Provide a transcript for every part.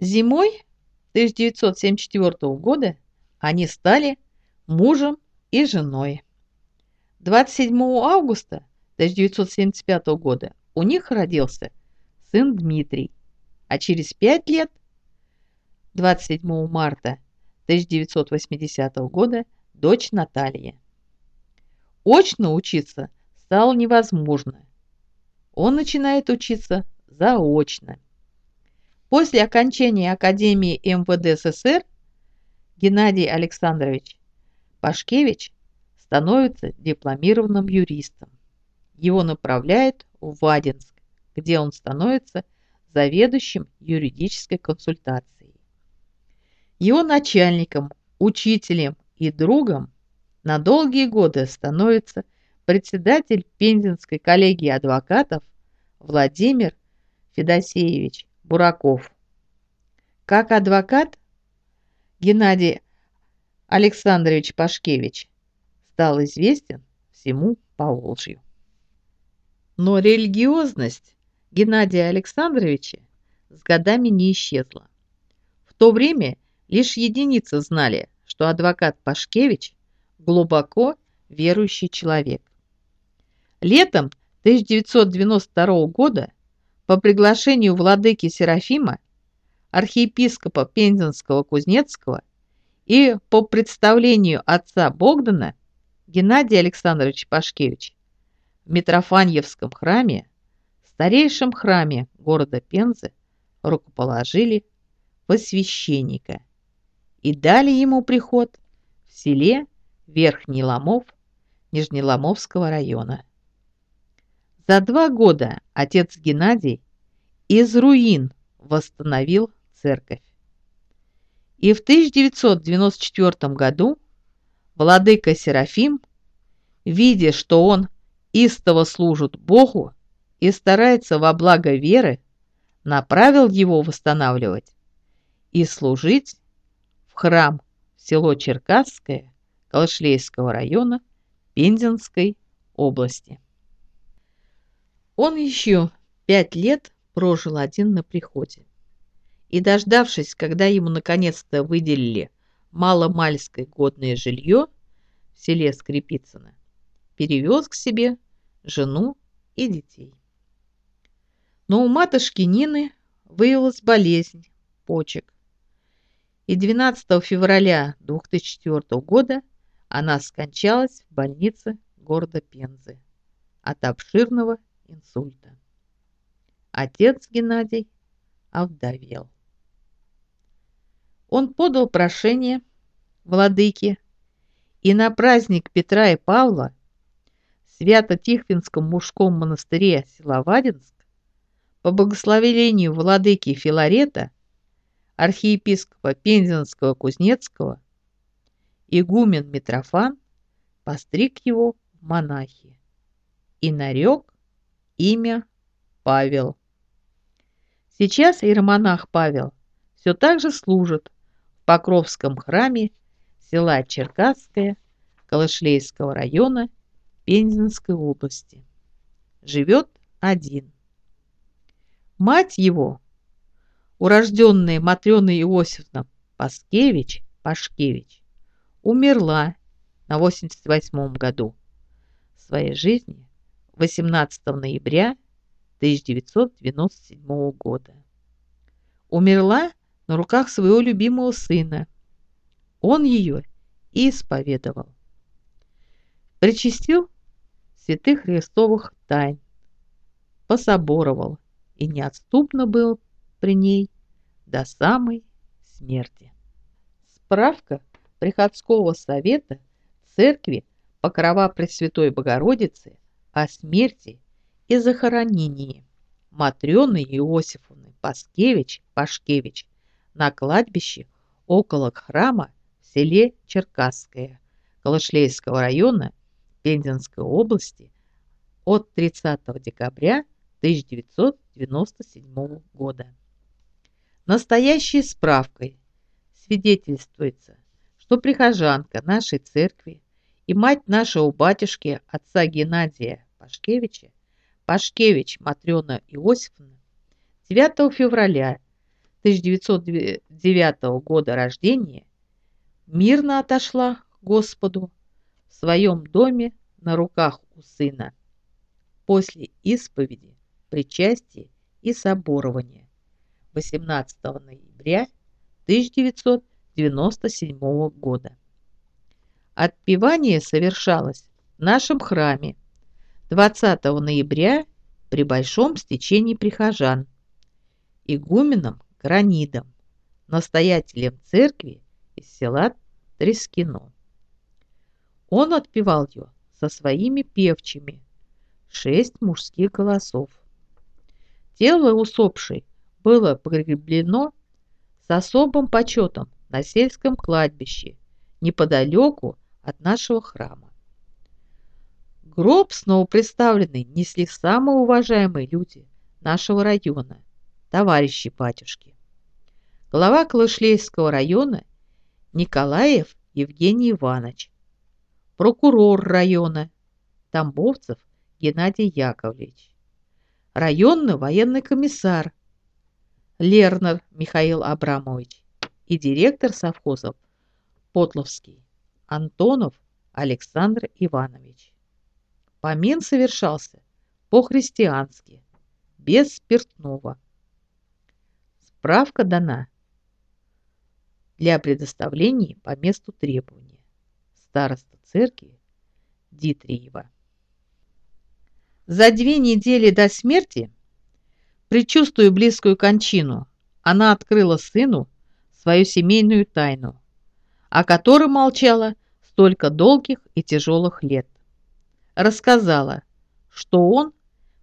Зимой 1974 года они стали мужем и женой. 27 августа 1975 года у них родился сын Дмитрий, а через пять лет, 27 марта 1980 года, дочь Наталья. Очно учиться стало невозможно. Он начинает учиться заочно. После окончания Академии МВД СССР Геннадий Александрович Пашкевич становится дипломированным юристом. Его направляют в Вадинск, где он становится заведующим юридической консультацией. Его начальником, учителем и другом на долгие годы становится председатель Пензенской коллегии адвокатов Владимир Федосеевич Бураков. Как адвокат Геннадий Александрович Пашкевич стал известен всему Поволжью. Но религиозность Геннадия Александровича с годами не исчезла. В то время лишь единицы знали, что адвокат Пашкевич глубоко верующий человек. Летом 1992 года по приглашению владыки Серафима, архиепископа Пензенского Кузнецкого и по представлению отца Богдана Геннадий Александрович Пашкевич в Митрофаньевском храме, старейшем храме города Пензы, рукоположили посвященника и дали ему приход в селе Верхний Ломов Нижнеломовского района. За два года отец Геннадий из руин восстановил церковь. И в 1994 году владыка Серафим, видя, что он истово служит Богу и старается во благо веры, направил его восстанавливать и служить в храм в село Черкасское Калашлейского района Пензенской области. Он еще пять лет прожил один на приходе. И дождавшись, когда ему наконец-то выделили маломальское годное жилье в селе Скрипицыно, перевез к себе жену и детей. Но у матушки Нины выявилась болезнь почек. И 12 февраля 2004 года она скончалась в больнице города Пензы от обширного инсульта. Отец Геннадий овдовел. Он подал прошение владыке, и на праздник Петра и Павла Свято-Тихвинском мужском монастыре села Вадинск по благословению владыки Филарета, архиепископа Пензенского Кузнецкого, игумен Митрофан постриг его в монахи и нарек имя Павел. Сейчас иеромонах Павел все так же служит в Покровском храме села Черкасское Калышлейского района Пензенской области. Живет один. Мать его, урожденная Матрёна Иосифовна Паскевич, Пашкевич, умерла на 88 году своей жизни 18 ноября 1997 года. Умерла на руках своего любимого сына. Он ее и исповедовал. Причастил святых христовых тайн, пособоровал и неотступно был при ней до самой смерти. Справка приходского совета церкви Покрова Пресвятой Богородицы о смерти и захоронении Матрёны Иосифовны Паскевич Пашкевич на кладбище около храма в селе Черкасское Калашлейского района Пензенской области от 30 декабря 1997 года. Настоящей справкой свидетельствуется, что прихожанка нашей церкви и мать нашего батюшки отца Геннадия Пашкевича, Пашкевич Матрёна Иосифовна, 9 февраля 1909 года рождения мирно отошла к Господу в своем доме на руках у сына после исповеди, причастия и соборования 18 ноября 1997 года. Отпевание совершалось в нашем храме 20 ноября при большом стечении прихожан, игуменом Гранидом, настоятелем церкви из села Трескино. Он отпевал ее со своими певчими, шесть мужских голосов. Тело усопшей было погреблено с особым почетом на сельском кладбище неподалеку от нашего храма. Гроб снова представленный несли самые уважаемые люди нашего района, товарищи батюшки. Глава Клышлейского района Николаев Евгений Иванович, прокурор района Тамбовцев Геннадий Яковлевич, районный военный комиссар Лернер Михаил Абрамович и директор совхозов Потловский Антонов Александр Иванович. Помин совершался по-христиански, без спиртного. Справка дана для предоставления по месту требования. Староста церкви Дитриева. За две недели до смерти, предчувствуя близкую кончину, она открыла сыну свою семейную тайну, о которой молчала столько долгих и тяжелых лет. Рассказала, что он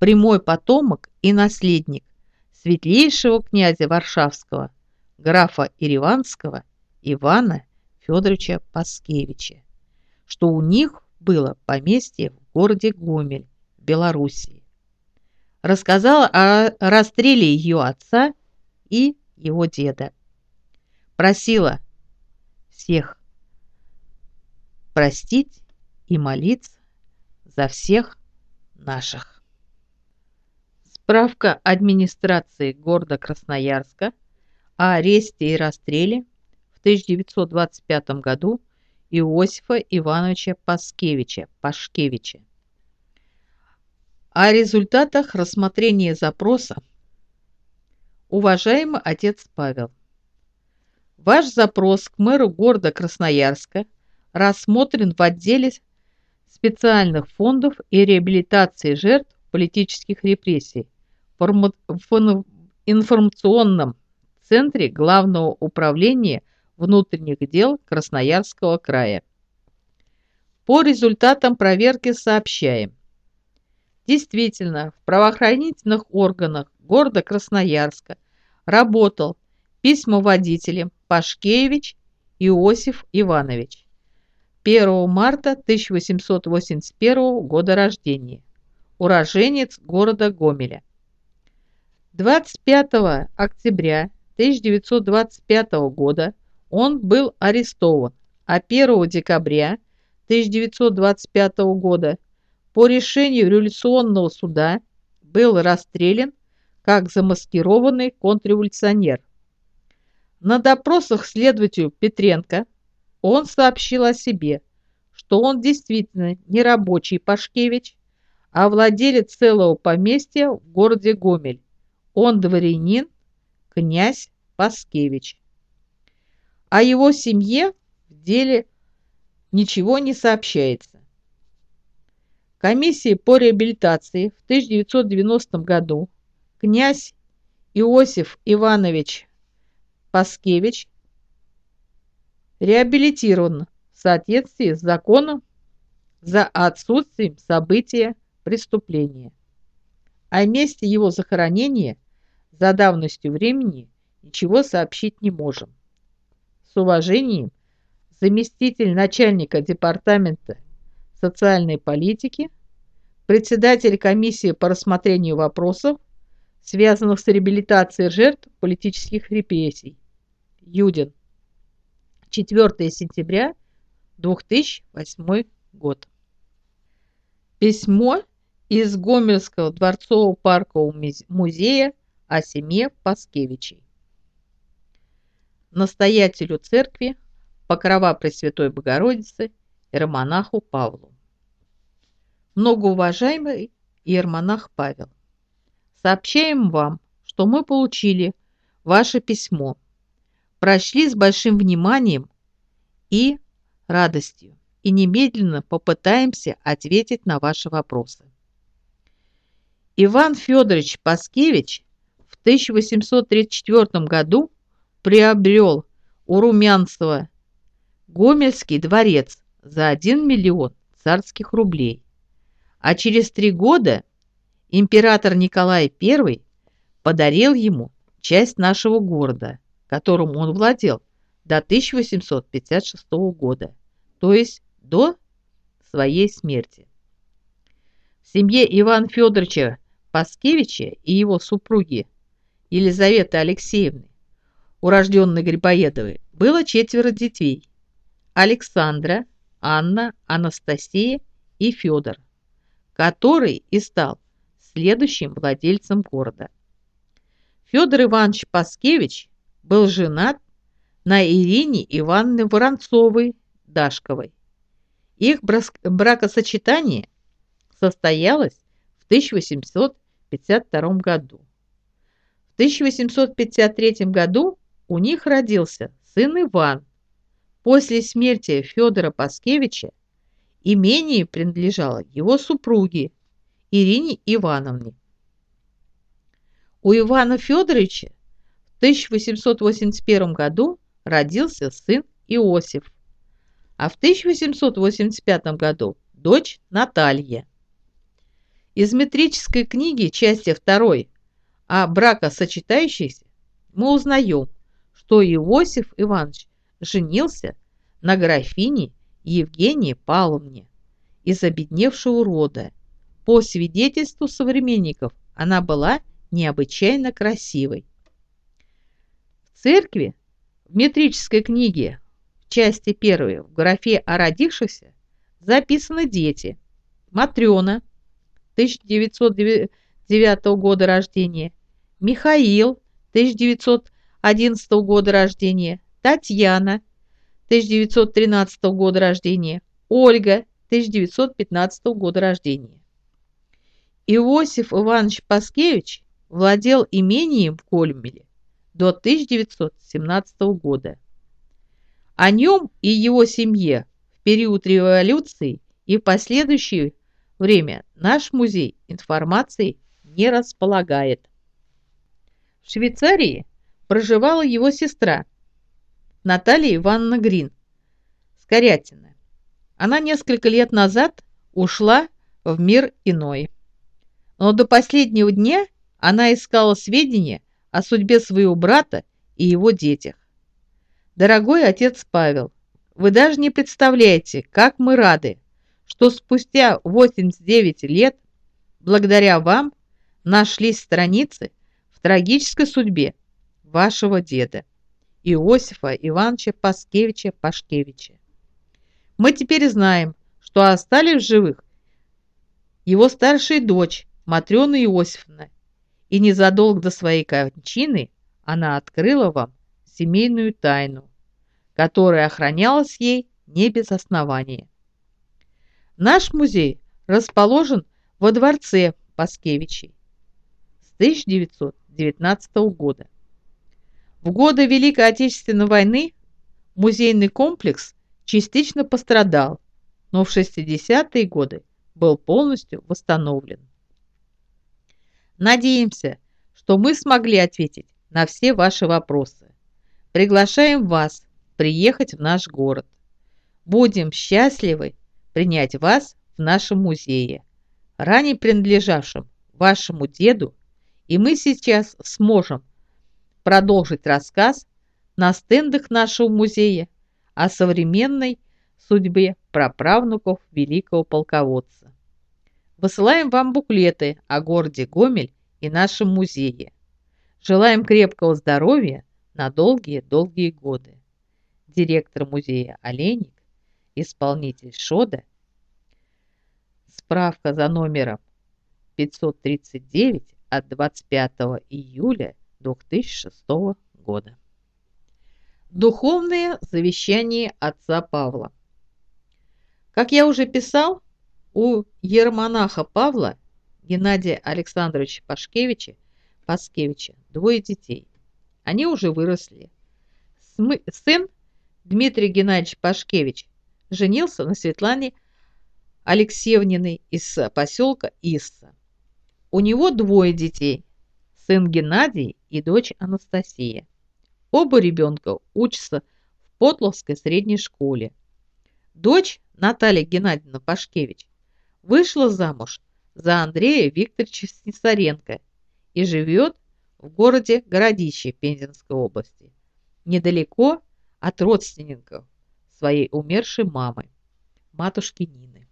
прямой потомок и наследник светлейшего князя Варшавского, графа Ириванского Ивана Федоровича Паскевича, что у них было поместье в городе Гомель, Белоруссии. Рассказала о расстреле ее отца и его деда. Просила всех простить и молиться за всех наших. Справка администрации города Красноярска о аресте и расстреле в 1925 году Иосифа Ивановича Паскевича, Пашкевича. О результатах рассмотрения запроса. Уважаемый отец Павел, ваш запрос к мэру города Красноярска рассмотрен в отделе специальных фондов и реабилитации жертв политических репрессий в информационном центре Главного управления внутренних дел Красноярского края. По результатам проверки сообщаем. Действительно, в правоохранительных органах города Красноярска работал письмоводителем Пашкевич Иосиф Иванович. 1 марта 1881 года рождения. Уроженец города Гомеля. 25 октября 1925 года он был арестован, а 1 декабря 1925 года по решению революционного суда был расстрелян как замаскированный контрреволюционер. На допросах следователю Петренко он сообщил о себе, что он действительно не рабочий Пашкевич, а владелец целого поместья в городе Гомель, он дворянин, князь Паскевич. О его семье в деле ничего не сообщается. Комиссии по реабилитации в 1990 году князь Иосиф Иванович Паскевич реабилитирован в соответствии с законом за отсутствием события преступления. О месте его захоронения за давностью времени ничего сообщить не можем. С уважением, заместитель начальника департамента социальной политики, председатель комиссии по рассмотрению вопросов, связанных с реабилитацией жертв политических репрессий, Юдин. 4 сентября 2008 год. Письмо из Гомельского дворцово-паркового музея о семье Паскевичей. настоятелю церкви Покрова Пресвятой Богородицы Иеромонаху Павлу. Многоуважаемый Иеромонах Павел, сообщаем вам, что мы получили ваше письмо, прочли с большим вниманием и радостью и немедленно попытаемся ответить на ваши вопросы. Иван Федорович Паскевич в 1834 году приобрел у Румянцева Гомельский дворец за 1 миллион царских рублей. А через три года император Николай I подарил ему часть нашего города, которым он владел до 1856 года, то есть до своей смерти. В семье Ивана Федоровича Паскевича и его супруги Елизаветы Алексеевны, урожденной Грибоедовой, было четверо детей – Александра, Анна, Анастасия и Федор, который и стал следующим владельцем города. Федор Иванович Паскевич был женат на Ирине Ивановне Воронцовой-Дашковой. Их бракосочетание состоялось в 1852 году. В 1853 году у них родился сын Иван, После смерти Федора Паскевича имение принадлежало его супруге Ирине Ивановне. У Ивана Федоровича в 1881 году родился сын Иосиф, а в 1885 году дочь Наталья. Из метрической книги части 2 о бракосочетающихся мы узнаем, что Иосиф Иванович женился на графине Евгении Павловне из обедневшего рода. По свидетельству современников, она была необычайно красивой. Церкви, в метрической книге, в части первой, в графе о родившихся, записаны дети. Матрена, 1909 года рождения, Михаил, 1911 года рождения, Татьяна, 1913 года рождения, Ольга, 1915 года рождения. Иосиф Иванович Паскевич владел имением в Кольмеле до 1917 года. О нем и его семье в период революции и в последующее время наш музей информации не располагает. В Швейцарии проживала его сестра Наталья Ивановна Грин, Скорятина. Она несколько лет назад ушла в мир иной. Но до последнего дня она искала сведения о судьбе своего брата и его детях. Дорогой отец Павел, вы даже не представляете, как мы рады, что спустя 89 лет, благодаря вам, нашлись страницы в трагической судьбе вашего деда. Иосифа Ивановича Паскевича Пашкевича. Мы теперь знаем, что остались в живых его старшая дочь Матрена Иосифовна, и незадолго до своей кончины она открыла вам семейную тайну, которая охранялась ей не без основания. Наш музей расположен во дворце Паскевичей с 1919 года. В годы Великой Отечественной войны музейный комплекс частично пострадал, но в 60-е годы был полностью восстановлен. Надеемся, что мы смогли ответить на все ваши вопросы. Приглашаем вас приехать в наш город. Будем счастливы принять вас в нашем музее, ранее принадлежавшем вашему деду, и мы сейчас сможем продолжить рассказ на стендах нашего музея о современной судьбе праправнуков великого полководца. Высылаем вам буклеты о городе Гомель и нашем музее. Желаем крепкого здоровья на долгие-долгие годы. Директор музея Олейник, исполнитель ШОДа, справка за номером 539 от 25 июля 2006 года. Духовное завещание отца Павла. Как я уже писал, у ермонаха Павла Геннадия Александровича Пашкевича, Паскевича двое детей. Они уже выросли. Сын Дмитрий Геннадьевич Пашкевич женился на Светлане Алексеевниной из поселка Исса. У него двое детей, сын Геннадий и дочь Анастасия. Оба ребенка учатся в Потловской средней школе. Дочь Наталья Геннадьевна Пашкевич вышла замуж за Андрея Викторовича Снисаренко и живет в городе Городище Пензенской области, недалеко от родственников своей умершей мамы, матушки Нины,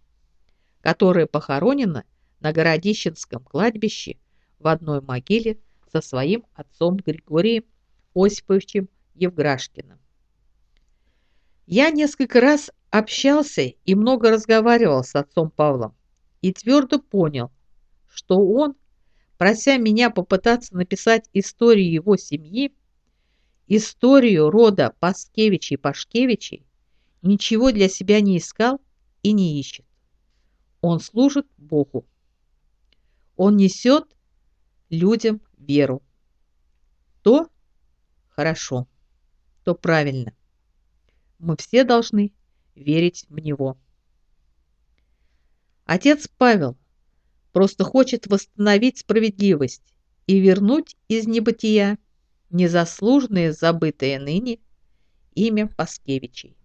которая похоронена на Городищенском кладбище в одной могиле со своим отцом Григорием Осиповичем Евграшкиным. Я несколько раз общался и много разговаривал с отцом Павлом и твердо понял, что он, прося меня попытаться написать историю его семьи, историю рода Паскевичей-Пашкевичей, ничего для себя не искал и не ищет. Он служит Богу. Он несет людям веру. То, хорошо, то правильно. Мы все должны верить в него. Отец Павел просто хочет восстановить справедливость и вернуть из небытия незаслуженное забытое ныне имя Паскевичей.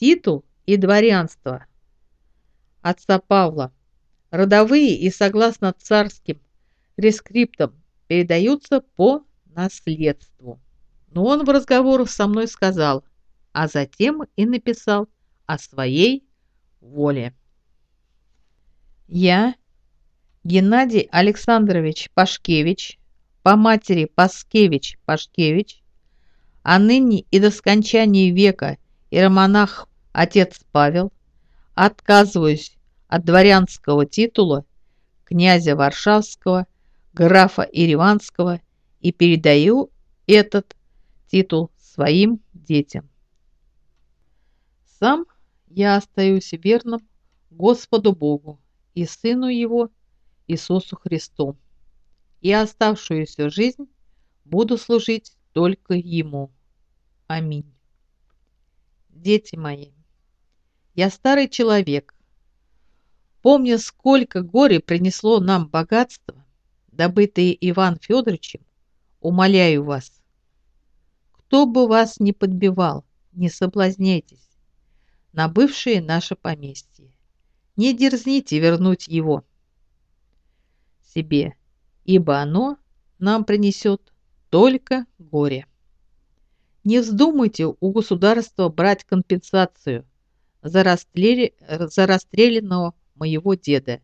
Титул и дворянство отца Павла, родовые и согласно царским рескриптам передаются по наследству. Но он в разговорах со мной сказал, а затем и написал о своей воле. Я, Геннадий Александрович Пашкевич, по матери Паскевич Пашкевич, а ныне и до скончания века иеромонах отец Павел, отказываюсь от дворянского титула князя Варшавского, графа Ириванского и передаю этот титул своим детям. Сам я остаюсь верным Господу Богу и Сыну Его Иисусу Христу, и оставшуюся жизнь буду служить только Ему. Аминь. Дети мои, я старый человек. Помня, сколько горя принесло нам богатство, добытые Иван Федоровичем, умоляю вас, кто бы вас не подбивал, не соблазняйтесь на бывшее наше поместье. Не дерзните вернуть его себе, ибо оно нам принесет только горе. Не вздумайте у государства брать компенсацию за, расстрели... за расстрелянного моего деда.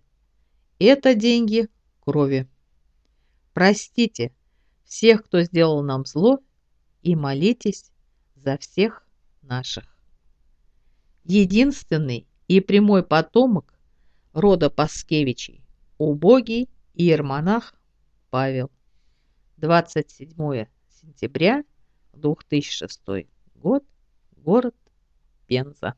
Это деньги крови. Простите всех, кто сделал нам зло, и молитесь за всех наших единственный и прямой потомок рода Паскевичей, убогий иермонах Павел. 27 сентября 2006 год, город Пенза.